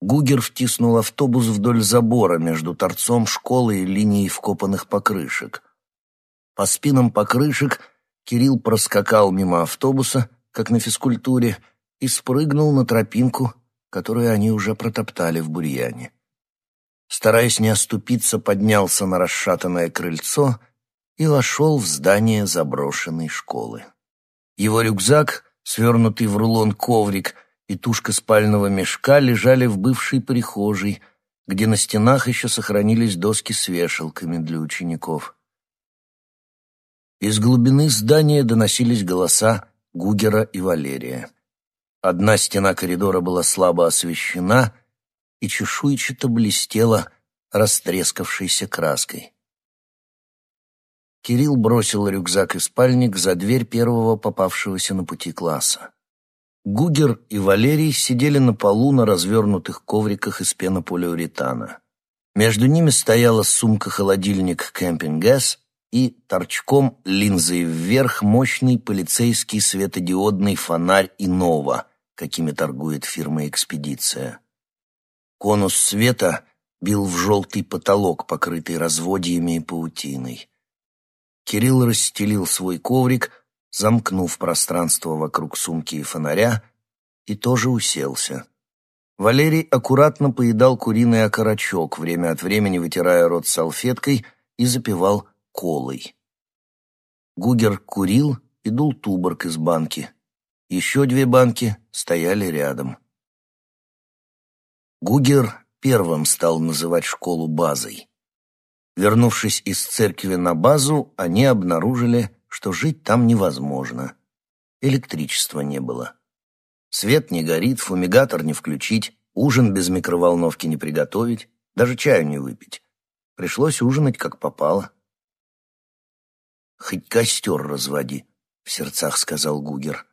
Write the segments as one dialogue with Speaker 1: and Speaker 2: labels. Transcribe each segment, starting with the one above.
Speaker 1: Гугер втиснул автобус вдоль забора между торцом школы и линией вкопанных покрышек. По спинам покрышек Кирилл проскакал мимо автобуса, как на физкультуре, и спрыгнул на тропинку, которую они уже протоптали в бурьяне. Стараясь не оступиться, поднялся на расшатанное крыльцо и вошел в здание заброшенной школы. Его рюкзак, свернутый в рулон коврик и тушка спального мешка лежали в бывшей прихожей, где на стенах еще сохранились доски с вешалками для учеников. Из глубины здания доносились голоса Гугера и Валерия. Одна стена коридора была слабо освещена и чешуйчато блестела растрескавшейся краской. Кирилл бросил рюкзак и спальник за дверь первого попавшегося на пути класса. Гугер и Валерий сидели на полу на развернутых ковриках из пенополиуретана. Между ними стояла сумка-холодильник «Camping Gaz» и торчком линзой вверх мощный полицейский светодиодный фонарь «Inova», какими торгует фирма «Экспедиция». Конус света бил в желтый потолок, покрытый разводьями и паутиной. Кирилл расстелил свой коврик, замкнув пространство вокруг сумки и фонаря, и тоже уселся. Валерий аккуратно поедал куриный окорочок, время от времени вытирая рот салфеткой и запивал колой. Гугер курил и дул туборг из банки. Еще две банки стояли рядом. Гугер первым стал называть школу базой. Вернувшись из церкви на базу, они обнаружили, что жить там невозможно. Электричества не было. Свет не горит, фумигатор не включить, ужин без микроволновки не приготовить, даже чаю не выпить. Пришлось ужинать как попало. «Хоть костер разводи», — в сердцах сказал Гугер.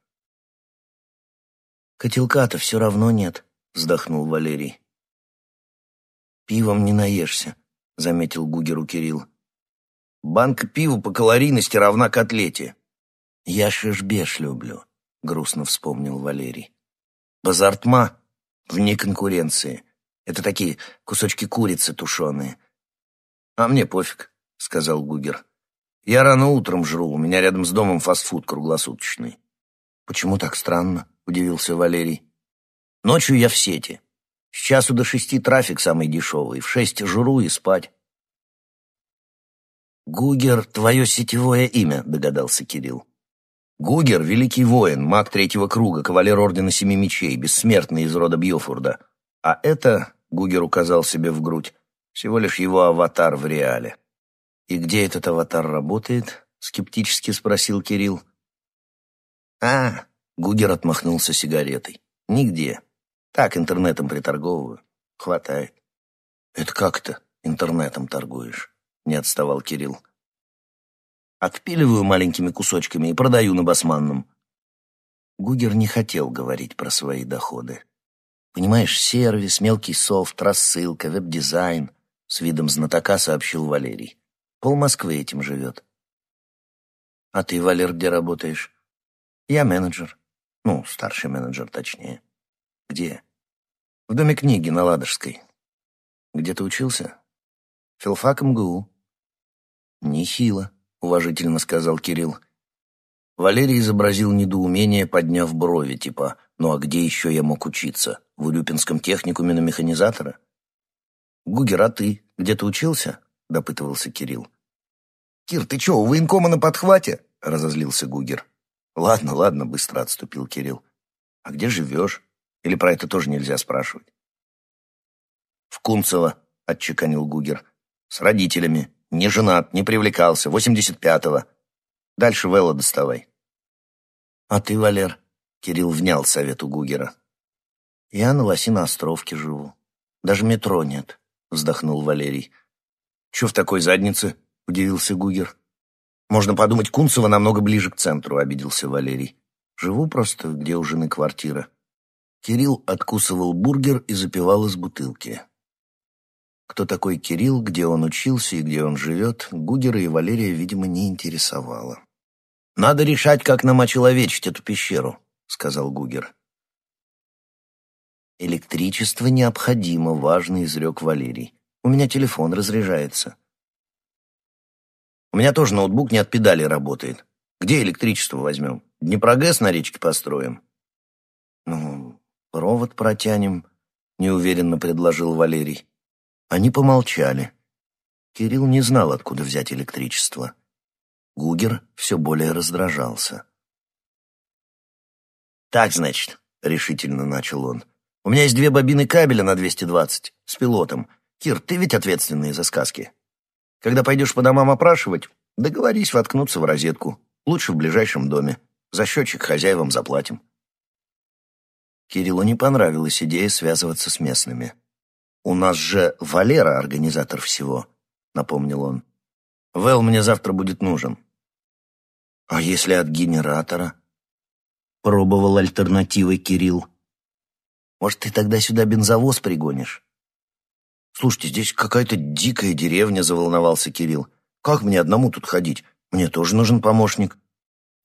Speaker 1: «Котелка-то все равно нет», — вздохнул Валерий. «Пивом не наешься», — заметил Гугеру Кирилл. «Банка пива по калорийности равна котлете». «Я шишбеш люблю», — грустно вспомнил Валерий. «Базартма вне конкуренции. Это такие кусочки курицы тушеные». «А мне пофиг», — сказал Гугер. «Я рано утром жру, у меня рядом с домом фастфуд круглосуточный». «Почему так странно?» — удивился Валерий. «Ночью я в сети. С часу до шести трафик самый дешевый, в шесть жру и спать. «Гугер — твое сетевое имя», — догадался Кирилл. «Гугер — великий воин, маг третьего круга, кавалер Ордена Семи Мечей, бессмертный из рода Бьофурда. А это, — Гугер указал себе в грудь, — всего лишь его аватар в реале». «И где этот аватар работает?» — скептически спросил Кирилл. «А!» — Гугер отмахнулся сигаретой. «Нигде. Так интернетом приторговываю. Хватает. Это как ты интернетом торгуешь? Не отставал Кирилл. Отпиливаю маленькими кусочками и продаю на басманном. Гугер не хотел говорить про свои доходы. Понимаешь, сервис, мелкий софт, рассылка, веб-дизайн, с видом знатока сообщил Валерий. Пол Москвы этим живет. А ты, Валер, где работаешь? Я менеджер. Ну, старший менеджер, точнее. Где? В доме книги на Ладожской. Где ты учился? Филфак МГУ. Нехило, уважительно сказал Кирилл. Валерий изобразил недоумение, подняв брови, типа «Ну а где еще я мог учиться? В Урюпинском техникуме на механизатора?» «Гугер, а ты? Где ты учился?» — допытывался Кирилл. «Кир, ты че, у военкома на подхвате?» — разозлился Гугер. «Ладно, ладно», — быстро отступил Кирилл. «А где живешь?» Или про это тоже нельзя спрашивать? В Кунцево, отчеканил Гугер. С родителями. Не женат, не привлекался. Восемьдесят пятого. Дальше Вэлла доставай. А ты, Валер? Кирилл внял совету Гугера. Я на Лосино-островке живу. Даже метро нет, вздохнул Валерий. Че в такой заднице? Удивился Гугер. Можно подумать, Кунцево намного ближе к центру, обиделся Валерий. Живу просто, где у жены квартира. Кирилл откусывал бургер и запивал из бутылки. Кто такой Кирилл, где он учился и где он живет, Гугера и Валерия, видимо, не интересовало. «Надо решать, как нам очеловечить эту пещеру», — сказал Гугер. Электричество необходимо, важно изрек Валерий. У меня телефон разряжается. У меня тоже ноутбук не от педали работает. Где электричество возьмем? Днепрогэс на речке построим? Ну, провод протянем, неуверенно предложил Валерий. Они помолчали. Кирилл не знал, откуда взять электричество. Гугер все более раздражался. «Так, значит», — решительно начал он, — «у меня есть две бобины кабеля на 220 с пилотом. Кир, ты ведь ответственный за сказки. Когда пойдешь по домам опрашивать, договорись воткнуться в розетку. Лучше в ближайшем доме. За счетчик хозяевам заплатим». Кириллу не понравилась идея связываться с местными. «У нас же Валера организатор всего», — напомнил он. «Вэл мне завтра будет нужен». «А если от генератора?» Пробовал альтернативой Кирилл. Может, ты тогда сюда бензовоз пригонишь? Слушайте, здесь какая-то дикая деревня, заволновался Кирилл. Как мне одному тут ходить? Мне тоже нужен помощник.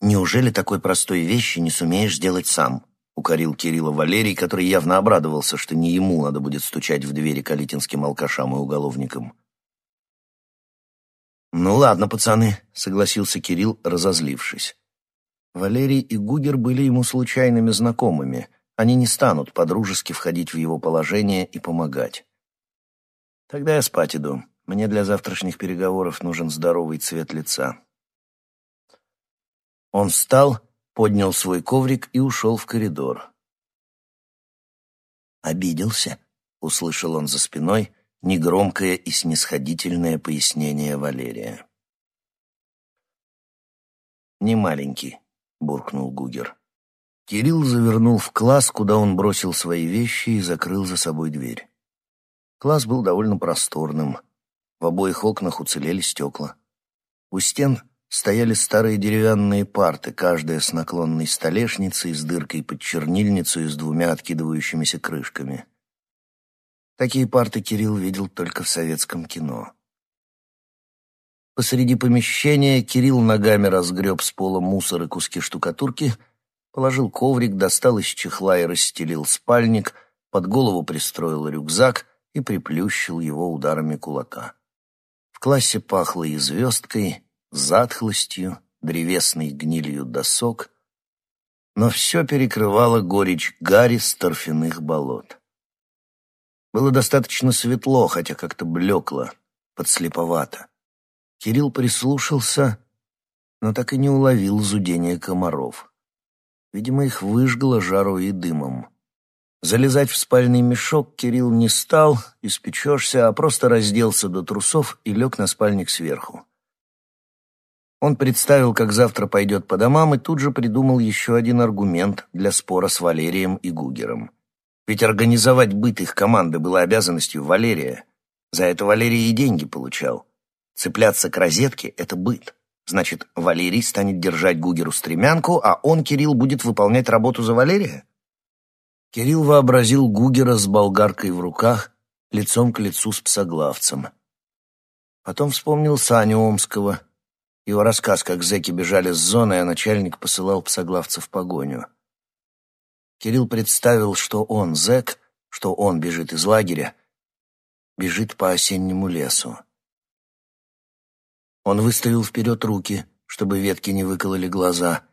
Speaker 1: Неужели такой простой вещи не сумеешь сделать сам? Укорил Кирилла Валерий, который явно обрадовался, что не ему надо будет стучать в двери калитинским алкашам и уголовникам. «Ну ладно, пацаны», — согласился Кирилл, разозлившись. Валерий и Гугер были ему случайными знакомыми. Они не станут подружески входить в его положение и помогать. Тогда я спать иду. Мне для завтрашних переговоров нужен здоровый цвет лица. Он встал, поднял свой коврик и ушел в коридор. «Обиделся?» — услышал он за спиной негромкое и снисходительное пояснение Валерия. «Не маленький», — буркнул Гугер. Кирилл завернул в класс, куда он бросил свои вещи и закрыл за собой дверь. Класс был довольно просторным. В обоих окнах уцелели стекла. У стен стояли старые деревянные парты, каждая с наклонной столешницей, с дыркой под чернильницу и с двумя откидывающимися крышками. Такие парты Кирилл видел только в советском кино. Посреди помещения Кирилл ногами разгреб с пола мусор и куски штукатурки, положил коврик, достал из чехла и расстелил спальник, под голову пристроил рюкзак и приплющил его ударами кулака. В классе пахло и звездкой, затхлостью, древесной гнилью досок, но все перекрывало горечь гари с торфяных болот. Было достаточно светло, хотя как-то блекло, подслеповато. Кирилл прислушался, но так и не уловил зудения комаров. Видимо, их выжгло жару и дымом. Залезать в спальный мешок Кирилл не стал, испечешься, а просто разделся до трусов и лег на спальник сверху. Он представил, как завтра пойдет по домам, и тут же придумал еще один аргумент для спора с Валерием и Гугером. Ведь организовать быт их команды было обязанностью Валерия. За это Валерий и деньги получал. Цепляться к розетке — это быт. Значит, Валерий станет держать Гугеру стремянку, а он, Кирилл, будет выполнять работу за Валерия? Кирилл вообразил Гугера с болгаркой в руках, лицом к лицу с псоглавцем. Потом вспомнил Саню Омского, его рассказ, как зэки бежали с зоны, а начальник посылал псоглавца в погоню. Кирилл представил, что он зэк, что он бежит из лагеря, бежит по осеннему лесу. Он выставил вперед руки, чтобы ветки не выкололи глаза.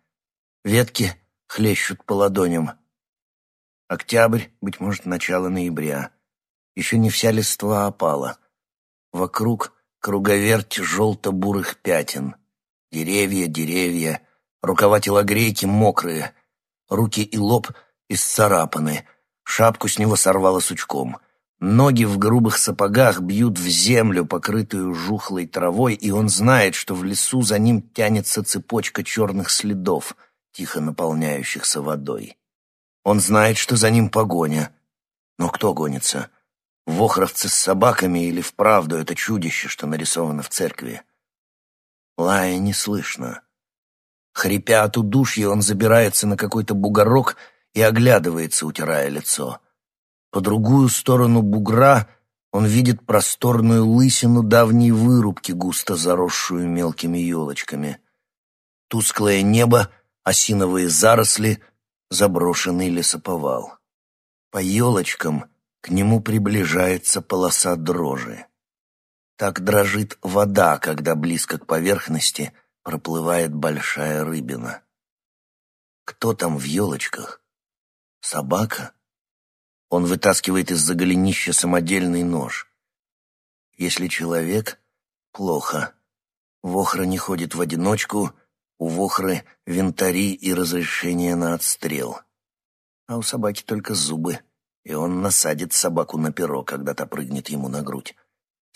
Speaker 1: Ветки хлещут по ладоням. Октябрь, быть может, начало ноября. Еще не вся листва опала. Вокруг круговерть желто-бурых пятен. Деревья, деревья, рукава телогрейки мокрые, руки и лоб исцарапаны, шапку с него сорвало сучком. Ноги в грубых сапогах бьют в землю, покрытую жухлой травой, и он знает, что в лесу за ним тянется цепочка черных следов, тихо наполняющихся водой. Он знает, что за ним погоня. Но кто гонится? Вохровцы с собаками или вправду это чудище, что нарисовано в церкви? Лая не слышно. Хрипя от удушья, он забирается на какой-то бугорок и оглядывается, утирая лицо. По другую сторону бугра он видит просторную лысину давней вырубки, густо заросшую мелкими елочками. Тусклое небо, осиновые заросли, заброшенный лесоповал. По елочкам к нему приближается полоса дрожи. Так дрожит вода, когда близко к поверхности проплывает большая рыбина. Кто там в елочках? Собака? Он вытаскивает из-за голенища самодельный нож. Если человек — плохо. Вохра не ходит в одиночку, у Вохры винтари и разрешение на отстрел. А у собаки только зубы, и он насадит собаку на перо, когда та прыгнет ему на грудь.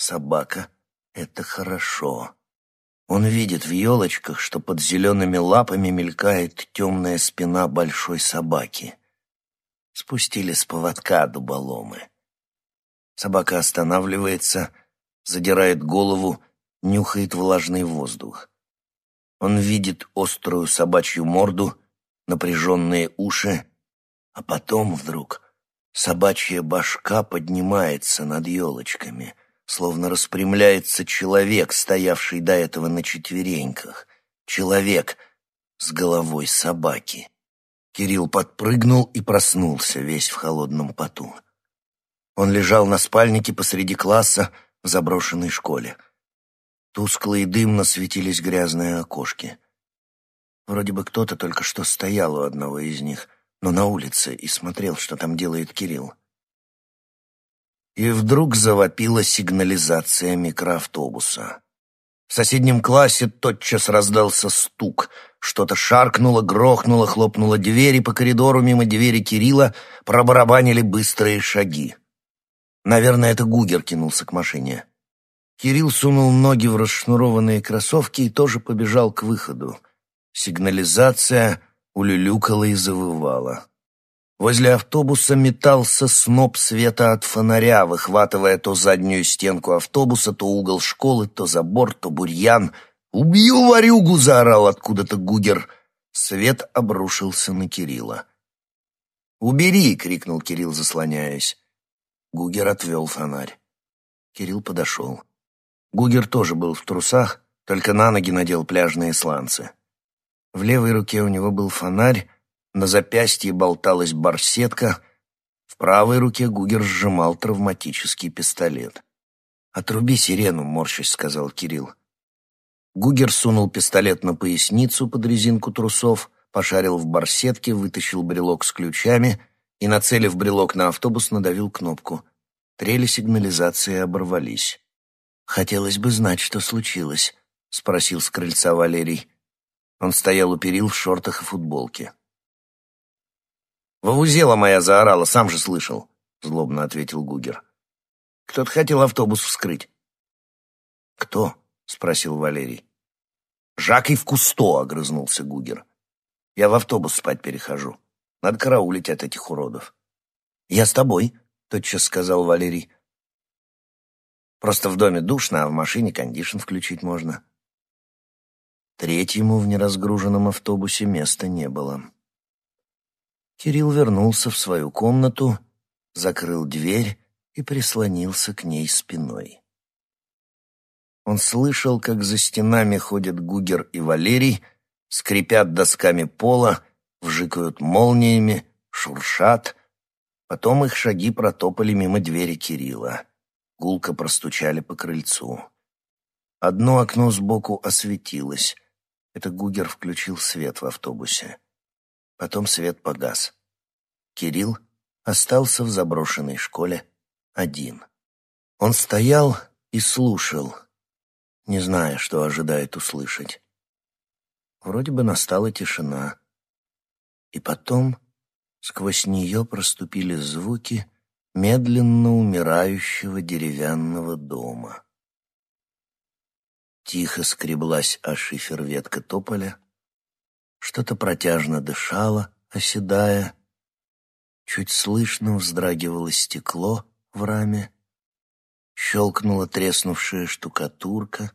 Speaker 1: Собака — это хорошо. Он видит в елочках, что под зелеными лапами мелькает темная спина большой собаки. Спустили с поводка дуболомы. Собака останавливается, задирает голову, нюхает влажный воздух. Он видит острую собачью морду, напряженные уши, а потом вдруг собачья башка поднимается над елочками, словно распрямляется человек, стоявший до этого на четвереньках. Человек с головой собаки. Кирилл подпрыгнул и проснулся, весь в холодном поту. Он лежал на спальнике посреди класса в заброшенной школе. Тускло и дымно светились грязные окошки. Вроде бы кто-то только что стоял у одного из них, но на улице и смотрел, что там делает Кирилл. И вдруг завопила сигнализация микроавтобуса. В соседнем классе тотчас раздался стук. Что-то шаркнуло, грохнуло, хлопнуло двери по коридору мимо двери Кирилла, пробарабанили быстрые шаги. Наверное, это Гугер кинулся к машине. Кирилл сунул ноги в расшнурованные кроссовки и тоже побежал к выходу. Сигнализация улюлюкала и завывала. Возле автобуса метался сноп света от фонаря, выхватывая то заднюю стенку автобуса, то угол школы, то забор, то бурьян. «Убью ворюгу!» — заорал откуда-то Гугер. Свет обрушился на Кирилла. «Убери!» — крикнул Кирилл, заслоняясь. Гугер отвел фонарь. Кирилл подошел. Гугер тоже был в трусах, только на ноги надел пляжные сланцы. В левой руке у него был фонарь, на запястье болталась барсетка, в правой руке Гугер сжимал травматический пистолет. «Отруби сирену», — морщись сказал Кирилл. Гугер сунул пистолет на поясницу под резинку трусов, пошарил в барсетке, вытащил брелок с ключами и, нацелив брелок на автобус, надавил кнопку. Трели сигнализации оборвались. «Хотелось бы знать, что случилось», — спросил с крыльца Валерий. Он стоял у перил в шортах и футболке. «Вовузела моя заорала, сам же слышал», — злобно ответил Гугер. «Кто-то хотел автобус вскрыть». «Кто?» — спросил Валерий. «Жак и в Кусто», — огрызнулся Гугер. «Я в автобус спать перехожу. Надо караулить от этих уродов». «Я с тобой», — тотчас сказал Валерий. «Просто в доме душно, а в машине кондишн включить можно». Третьему в неразгруженном автобусе места не было. Кирилл вернулся в свою комнату, закрыл дверь и прислонился к ней спиной. Он слышал, как за стенами ходят Гугер и Валерий, скрипят досками пола, вжикают молниями, шуршат. Потом их шаги протопали мимо двери Кирилла. Гулко простучали по крыльцу. Одно окно сбоку осветилось. Это Гугер включил свет в автобусе. Потом свет погас. Кирилл остался в заброшенной школе один. Он стоял и слушал, не зная, что ожидает услышать. Вроде бы настала тишина. И потом сквозь нее проступили звуки медленно умирающего деревянного дома. Тихо скреблась о шифер ветка тополя, что-то протяжно дышало, оседая. Чуть слышно вздрагивало стекло в раме. Щелкнула треснувшая штукатурка,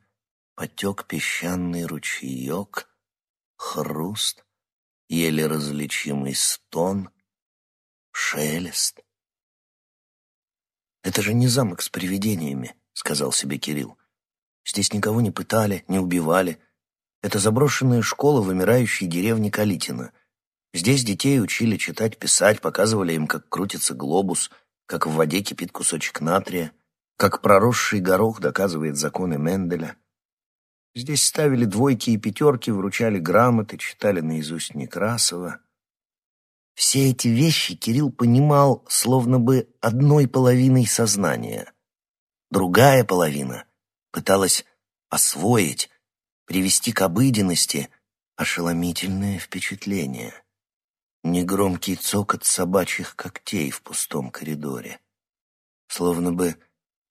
Speaker 1: потек песчаный ручеек, хруст, еле различимый стон, шелест. «Это же не замок с привидениями», — сказал себе Кирилл. «Здесь никого не пытали, не убивали, это заброшенная школа вымирающей деревни Калитина. Здесь детей учили читать, писать, показывали им, как крутится глобус, как в воде кипит кусочек натрия, как проросший горох доказывает законы Менделя. Здесь ставили двойки и пятерки, вручали грамоты, читали наизусть Некрасова. Все эти вещи Кирилл понимал словно бы одной половиной сознания. Другая половина пыталась освоить, привести к обыденности ошеломительное впечатление. Негромкий цокот собачьих когтей в пустом коридоре. Словно бы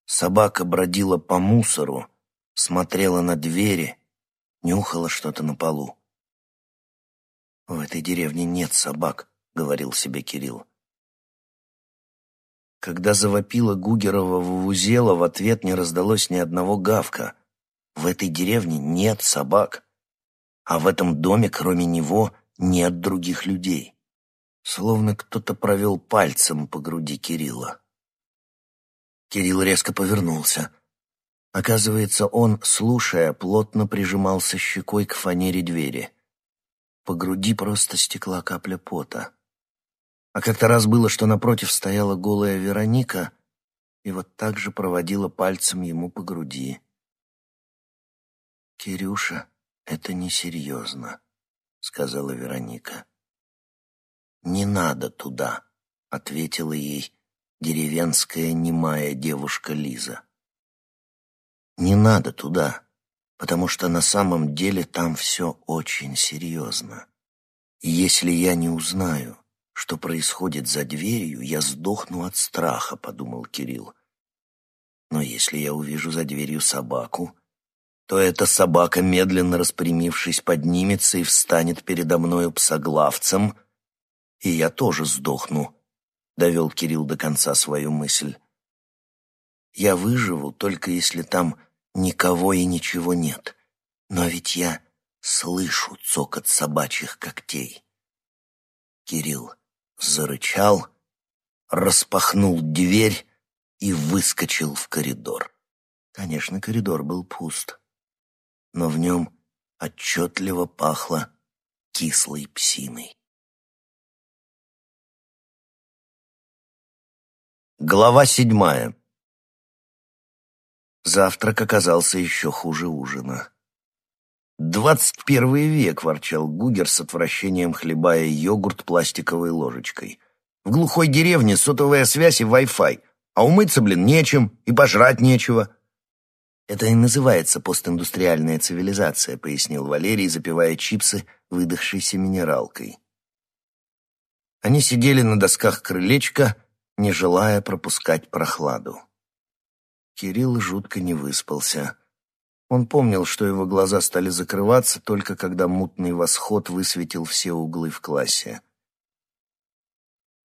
Speaker 1: собака бродила по мусору, смотрела на двери, нюхала что-то на полу. «В этой деревне нет собак», — говорил себе Кирилл. Когда завопила Гугерова вузела, в ответ не раздалось ни одного гавка. В этой деревне нет собак, а в этом доме, кроме него, нет других людей. Словно кто-то провел пальцем по груди Кирилла. Кирилл резко повернулся. Оказывается, он, слушая, плотно прижимался щекой к фанере двери. По груди просто стекла капля пота. А как-то раз было, что напротив стояла голая Вероника и вот так же проводила пальцем ему по груди. «Кирюша, это несерьезно», — сказала Вероника. «Не надо туда», — ответила ей деревенская немая девушка Лиза. «Не надо туда, потому что на самом деле там все очень серьезно. И если я не узнаю, что происходит за дверью, я сдохну от страха, подумал Кирилл. Но если я увижу за дверью собаку, то эта собака, медленно распрямившись, поднимется и встанет передо мною псоглавцем, и я тоже сдохну, довел Кирилл до конца свою мысль. Я выживу, только если там никого и ничего нет. Но ведь я слышу цокот собачьих когтей. Кирилл зарычал, распахнул дверь и выскочил в коридор. Конечно, коридор был пуст, но в нем отчетливо пахло кислой псиной. Глава седьмая. Завтрак оказался еще хуже ужина. «Двадцать первый век», — ворчал Гугер с отвращением, хлебая йогурт пластиковой ложечкой. «В глухой деревне сотовая связь и Wi-Fi, а умыться, блин, нечем и пожрать нечего». «Это и называется постиндустриальная цивилизация», — пояснил Валерий, запивая чипсы выдохшейся минералкой. Они сидели на досках крылечка, не желая пропускать прохладу. Кирилл жутко не выспался. Он помнил, что его глаза стали закрываться только когда мутный восход высветил все углы в классе.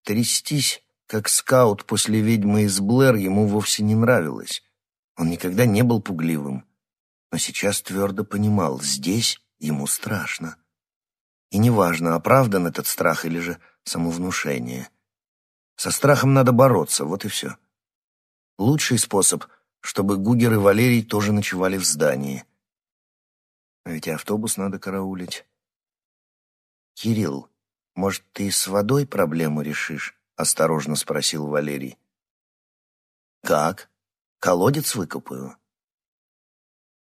Speaker 1: Трястись, как скаут после ведьмы из Блэр, ему вовсе не нравилось. Он никогда не был пугливым, но сейчас твердо понимал, здесь ему страшно. И неважно, оправдан этот страх или же самовнушение. Со страхом надо бороться, вот и все. Лучший способ — чтобы Гугер и Валерий тоже ночевали в здании. А ведь автобус надо караулить. «Кирилл, может, ты с водой проблему решишь?» — осторожно спросил Валерий. «Как? Колодец выкопаю?»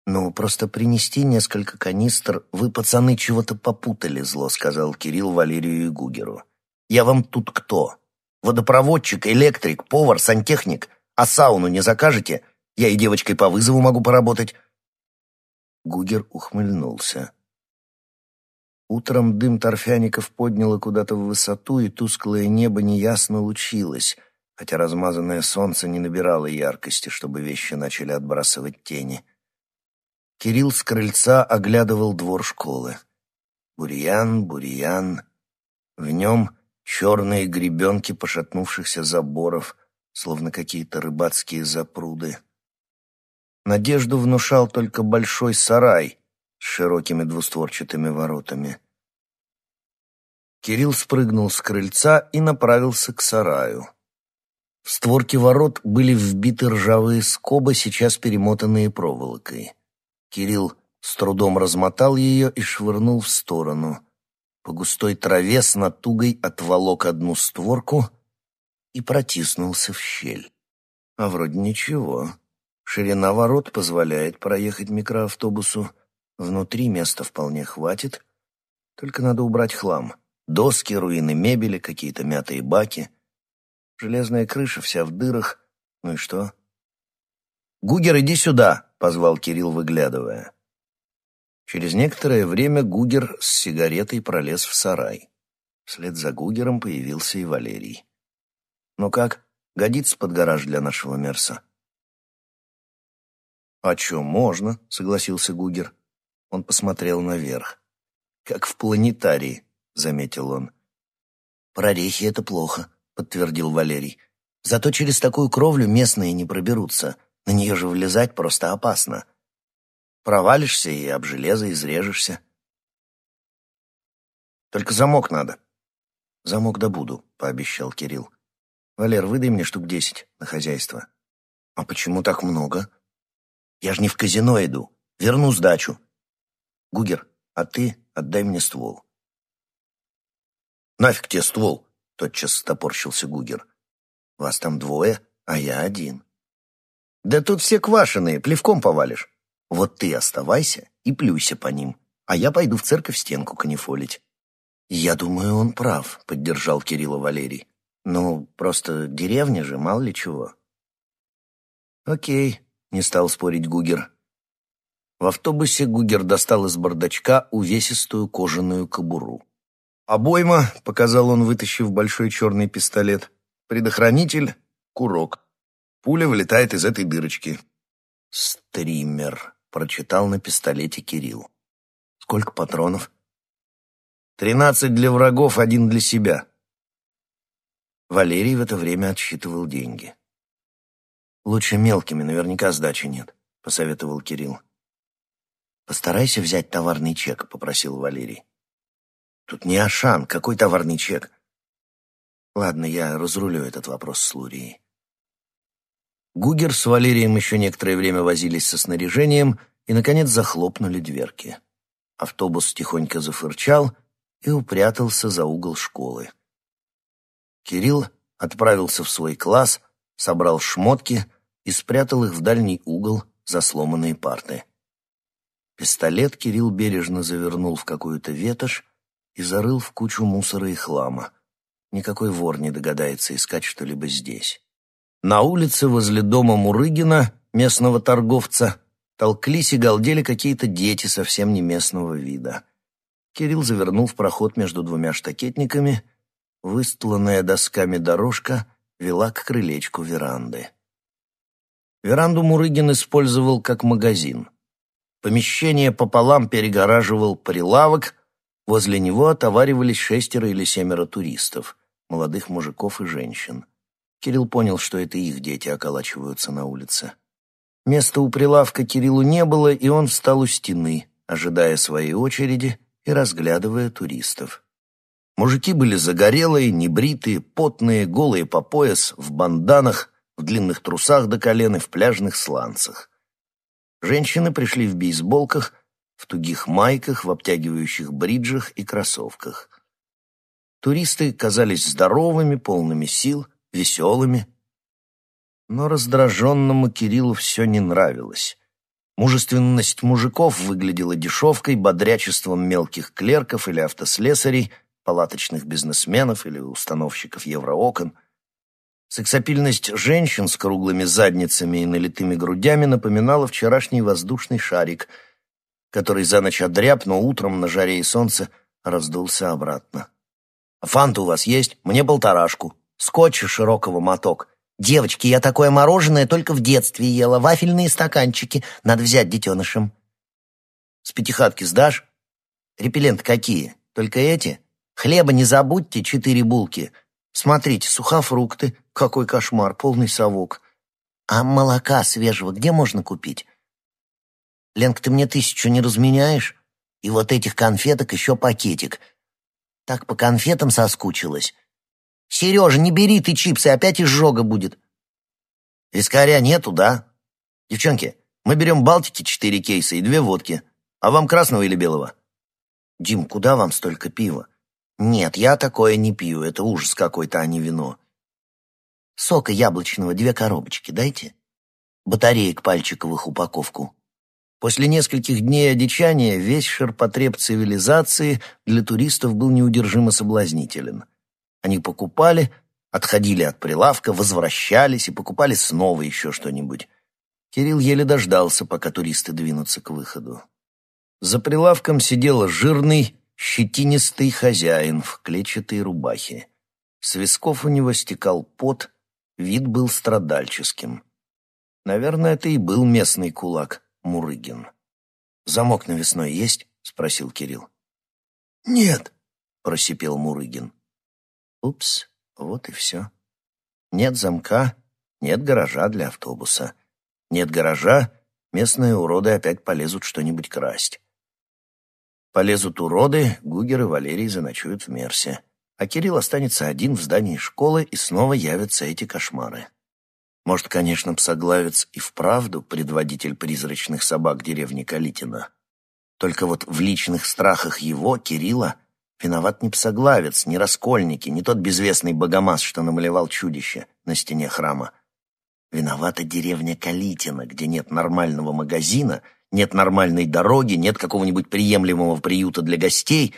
Speaker 1: «Ну, просто принести несколько канистр. Вы, пацаны, чего-то попутали, зло», — сказал Кирилл Валерию и Гугеру. «Я вам тут кто? Водопроводчик, электрик, повар, сантехник? А сауну не закажете? Я и девочкой по вызову могу поработать». Гугер ухмыльнулся. Утром дым торфяников подняло куда-то в высоту, и тусклое небо неясно лучилось, хотя размазанное солнце не набирало яркости, чтобы вещи начали отбрасывать тени. Кирилл с крыльца оглядывал двор школы. Бурьян, бурьян. В нем черные гребенки пошатнувшихся заборов, словно какие-то рыбацкие запруды. Надежду внушал только большой сарай с широкими двустворчатыми воротами. Кирилл спрыгнул с крыльца и направился к сараю. В створки ворот были вбиты ржавые скобы, сейчас перемотанные проволокой. Кирилл с трудом размотал ее и швырнул в сторону. по густой траве с натугой отволок одну створку и протиснулся в щель. А вроде ничего. Ширина ворот позволяет проехать микроавтобусу. Внутри места вполне хватит. Только надо убрать хлам. Доски, руины мебели, какие-то мятые баки. Железная крыша вся в дырах. Ну и что? «Гугер, иди сюда!» — позвал Кирилл, выглядывая. Через некоторое время Гугер с сигаретой пролез в сарай. Вслед за Гугером появился и Валерий. «Ну как, годится под гараж для нашего Мерса?» «А чё, можно?» — согласился Гугер. Он посмотрел наверх. «Как в планетарии», — заметил он. «Прорехи — это плохо», — подтвердил Валерий. «Зато через такую кровлю местные не проберутся. На нее же влезать просто опасно. Провалишься и об железо изрежешься. Только замок надо». «Замок добуду», — пообещал Кирилл. «Валер, выдай мне штук десять на хозяйство». «А почему так много?» «Я же не в казино иду. Верну сдачу». «Гугер, а ты отдай мне ствол». «Нафиг тебе ствол?» — тотчас стопорщился Гугер. «Вас там двое, а я один». «Да тут все квашеные, плевком повалишь. Вот ты оставайся и плюйся по ним, а я пойду в церковь стенку канифолить». «Я думаю, он прав», — поддержал Кирилла Валерий. «Ну, просто деревня же, мало ли чего». «Окей», — не стал спорить Гугер. В автобусе Гугер достал из бардачка увесистую кожаную кобуру. «Обойма», — показал он, вытащив большой черный пистолет. «Предохранитель — курок. Пуля вылетает из этой дырочки». «Стример», — прочитал на пистолете Кирилл. «Сколько патронов?» «Тринадцать для врагов, один для себя». Валерий в это время отсчитывал деньги. «Лучше мелкими, наверняка сдачи нет», — посоветовал Кирилл. «Постарайся взять товарный чек», — попросил Валерий. Тут не Ашан, какой товарный чек? Ладно, я разрулю этот вопрос с Лурией. Гугер с Валерием еще некоторое время возились со снаряжением и, наконец, захлопнули дверки. Автобус тихонько зафырчал и упрятался за угол школы. Кирилл отправился в свой класс, собрал шмотки и спрятал их в дальний угол за сломанные парты. Пистолет Кирилл бережно завернул в какую-то ветошь и зарыл в кучу мусора и хлама. Никакой вор не догадается искать что-либо здесь. На улице возле дома Мурыгина, местного торговца, толклись и галдели какие-то дети совсем не местного вида. Кирилл завернул в проход между двумя штакетниками. Выстланная досками дорожка вела к крылечку веранды. Веранду Мурыгин использовал как магазин. Помещение пополам перегораживал прилавок, Возле него отоваривались шестеро или семеро туристов, молодых мужиков и женщин. Кирилл понял, что это их дети околачиваются на улице. Места у прилавка Кириллу не было, и он встал у стены, ожидая своей очереди и разглядывая туристов. Мужики были загорелые, небритые, потные, голые по пояс, в банданах, в длинных трусах до колен и в пляжных сланцах. Женщины пришли в бейсболках в тугих майках, в обтягивающих бриджах и кроссовках. Туристы казались здоровыми, полными сил, веселыми. Но раздраженному Кириллу все не нравилось. Мужественность мужиков выглядела дешевкой, бодрячеством мелких клерков или автослесарей, палаточных бизнесменов или установщиков евроокон. Сексапильность женщин с круглыми задницами и налитыми грудями напоминала вчерашний воздушный шарик — который за ночь одряб, но утром на жаре и солнце раздулся обратно. «Фанта у вас есть? Мне полторашку. Скотча широкого моток. Девочки, я такое мороженое только в детстве ела. Вафельные стаканчики. Надо взять детенышем». «С пятихатки сдашь?» «Репелленты какие? Только эти? Хлеба не забудьте, четыре булки. Смотрите, сухофрукты. Какой кошмар, полный совок. А молока свежего где можно купить?» Ленка, ты мне тысячу не разменяешь? И вот этих конфеток еще пакетик. Так по конфетам соскучилась. Сережа, не бери ты чипсы, опять изжога будет. Вискаря нету, да? Девчонки, мы берем Балтики четыре кейса и две водки. А вам красного или белого? Дим, куда вам столько пива? «Нет, я такое не пью, это ужас какой-то, а не вино». «Сока яблочного две коробочки дайте. Батареек пальчиковых упаковку». После нескольких дней одичания весь ширпотреб цивилизации для туристов был неудержимо соблазнителен. Они покупали, отходили от прилавка, возвращались и покупали снова еще что-нибудь. Кирилл еле дождался, пока туристы двинутся к выходу. За прилавком сидел жирный, щетинистый хозяин в клетчатой рубахе. С висков у него стекал пот, вид был страдальческим. Наверное, это и был местный кулак, Мурыгин. «Замок навесной есть?» — спросил Кирилл.
Speaker 2: «Нет», —
Speaker 1: просипел Мурыгин. «Упс, вот и все. Нет замка, нет гаража для автобуса. Нет гаража, местные уроды опять полезут что-нибудь красть. Полезут уроды, Гугер и Валерий заночуют в Мерсе. А Кирилл останется один в здании школы, и снова явятся эти кошмары. Может, конечно, псоглавец и вправду предводитель призрачных собак деревни Калитина. Только вот в личных страхах его, Кирилла, виноват не псоглавец, не раскольники, не тот безвестный богомаз, что намалевал чудище на стене храма. Виновата деревня Калитина, где нет нормального магазина — нет нормальной дороги, нет какого-нибудь приемлемого приюта для гостей,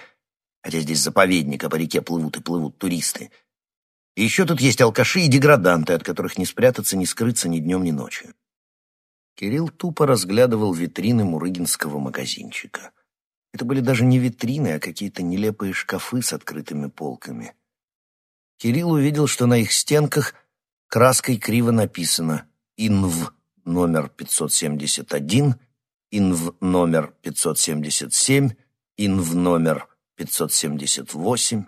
Speaker 1: хотя здесь заповедник, а по реке плывут и плывут туристы. И еще тут есть алкаши и деграданты, от которых не спрятаться, не скрыться ни днем, ни ночью. Кирилл тупо разглядывал витрины мурыгинского магазинчика. Это были даже не витрины, а какие-то нелепые шкафы с открытыми полками. Кирилл увидел, что на их стенках краской криво написано «Инв номер 571» инв номер 577, инв номер 578,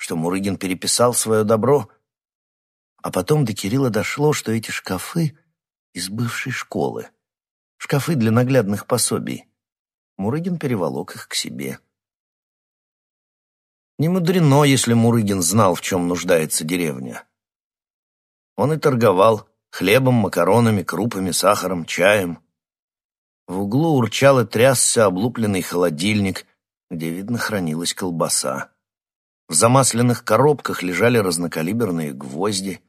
Speaker 1: что Мурыгин переписал свое добро, а потом до Кирилла дошло, что эти шкафы из бывшей школы, шкафы для наглядных пособий. Мурыгин переволок их к себе. Не мудрено, если Мурыгин знал, в чем нуждается деревня. Он и торговал хлебом, макаронами, крупами, сахаром, чаем. В углу урчал и трясся облупленный холодильник, где, видно, хранилась колбаса. В замасленных коробках лежали разнокалиберные гвозди.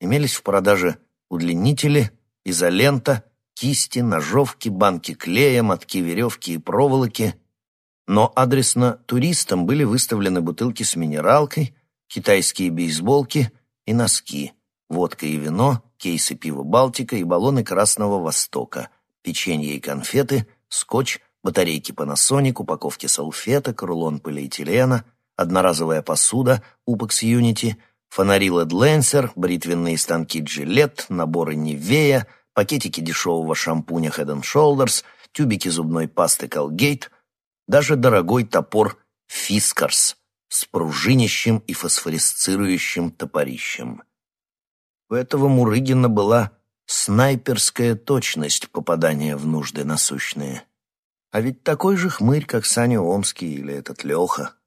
Speaker 1: Имелись в продаже удлинители, изолента, кисти, ножовки, банки клея, мотки веревки и проволоки. Но адресно туристам были выставлены бутылки с минералкой, китайские бейсболки и носки, водка и вино, кейсы пива «Балтика» и баллоны «Красного Востока», печенье и конфеты, скотч, батарейки Panasonic, упаковки салфеток, рулон полиэтилена, одноразовая посуда Upex Unity, фонари LED бритвенные станки Gillette, наборы Nivea, пакетики дешевого шампуня Head Shoulders, тюбики зубной пасты Colgate, даже дорогой топор Fiskars с пружинищем и фосфорисцирующим топорищем. У этого Мурыгина была Снайперская точность попадания в нужды насущные. А ведь такой же хмырь, как Саня Омский или этот Леха.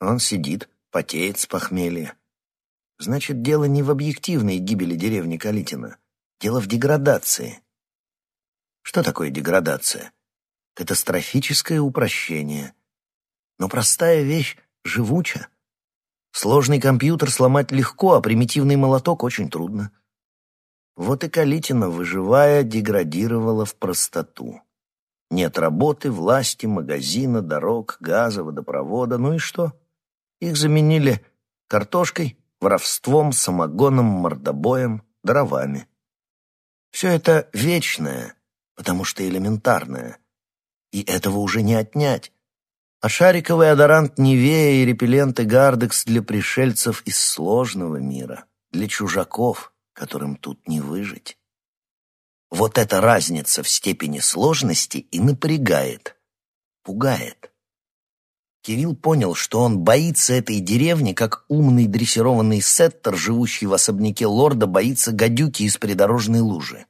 Speaker 1: Он сидит, потеет с похмелья. Значит, дело не в объективной гибели деревни Калитина. Дело в деградации. Что такое деградация? Катастрофическое упрощение. Но простая вещь живуча. Сложный компьютер сломать легко, а примитивный молоток очень трудно. Вот и Калитина, выживая, деградировала в простоту. Нет работы, власти, магазина, дорог, газа, водопровода. Ну и что? Их заменили картошкой, воровством, самогоном, мордобоем, дровами. Все это вечное, потому что элементарное. И этого уже не отнять. А шариковый адорант Невея и репелленты Гардекс для пришельцев из сложного мира, для чужаков — которым тут не выжить. Вот эта разница в степени сложности и напрягает, пугает. Кирилл понял, что он боится этой деревни, как умный дрессированный сеттер, живущий в особняке лорда, боится гадюки из придорожной лужи.